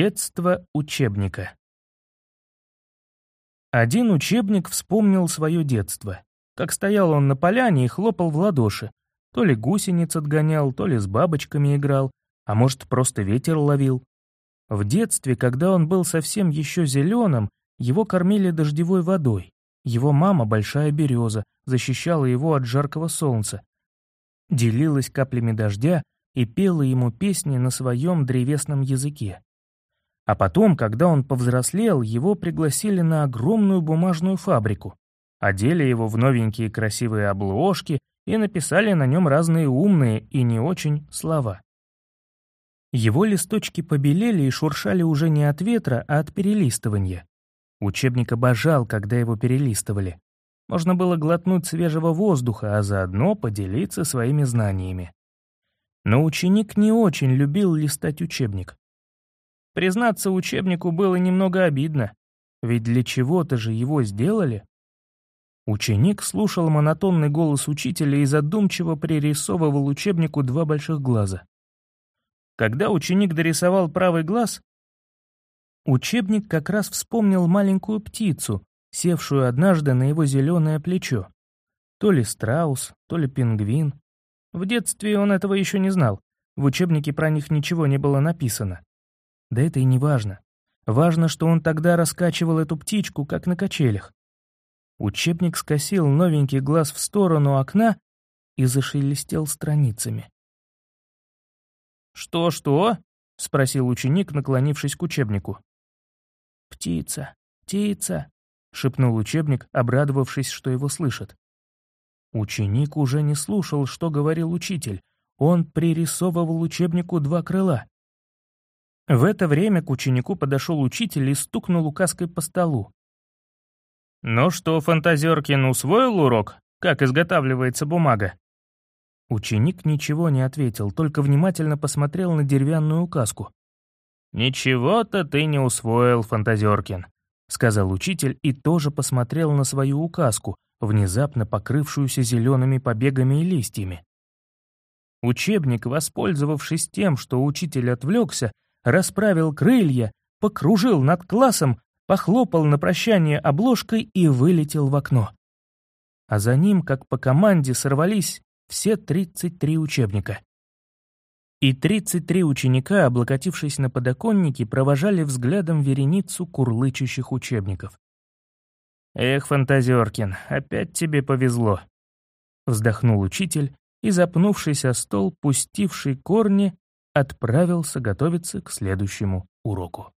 Детство учебника. Один учебник вспомнил свое детство. Как стоял он на поляне и хлопал в ладоши. То ли гусениц отгонял, то ли с бабочками играл, а может, просто ветер ловил. В детстве, когда он был совсем еще зеленым, его кормили дождевой водой. Его мама, большая береза, защищала его от жаркого солнца. Делилась каплями дождя и пела ему песни на своем древесном языке. А потом, когда он повзрослел, его пригласили на огромную бумажную фабрику. Одели его в новенькие красивые обложки и написали на нем разные умные и не очень слова. Его листочки побелели и шуршали уже не от ветра, а от перелистывания. Учебник обожал, когда его перелистывали. Можно было глотнуть свежего воздуха, а заодно поделиться своими знаниями. Но ученик не очень любил листать учебник. Признаться, учебнику было немного обидно, ведь для чего-то же его сделали. Ученик слушал монотонный голос учителя и задумчиво пририсовывал учебнику два больших глаза. Когда ученик дорисовал правый глаз, учебник как раз вспомнил маленькую птицу, севшую однажды на его зеленое плечо. То ли страус, то ли пингвин. В детстве он этого еще не знал, в учебнике про них ничего не было написано. Да это и не важно. Важно, что он тогда раскачивал эту птичку, как на качелях. Учебник скосил новенький глаз в сторону окна и зашелестел страницами. «Что-что?» — спросил ученик, наклонившись к учебнику. «Птица, птица», — шепнул учебник, обрадовавшись, что его слышат. Ученик уже не слушал, что говорил учитель. Он пририсовывал учебнику два крыла. В это время к ученику подошел учитель и стукнул указкой по столу. «Ну что, Фантазеркин, усвоил урок? Как изготавливается бумага?» Ученик ничего не ответил, только внимательно посмотрел на деревянную указку. «Ничего-то ты не усвоил, Фантазеркин», — сказал учитель и тоже посмотрел на свою указку, внезапно покрывшуюся зелеными побегами и листьями. Учебник, воспользовавшись тем, что учитель отвлекся, расправил крылья, покружил над классом, похлопал на прощание обложкой и вылетел в окно. А за ним, как по команде, сорвались все 33 учебника. И 33 ученика, облокотившись на подоконнике, провожали взглядом вереницу курлычущих учебников. «Эх, Фантазеркин, опять тебе повезло», — вздохнул учитель и, запнувшись о стол, пустивший корни, отправился готовиться к следующему уроку.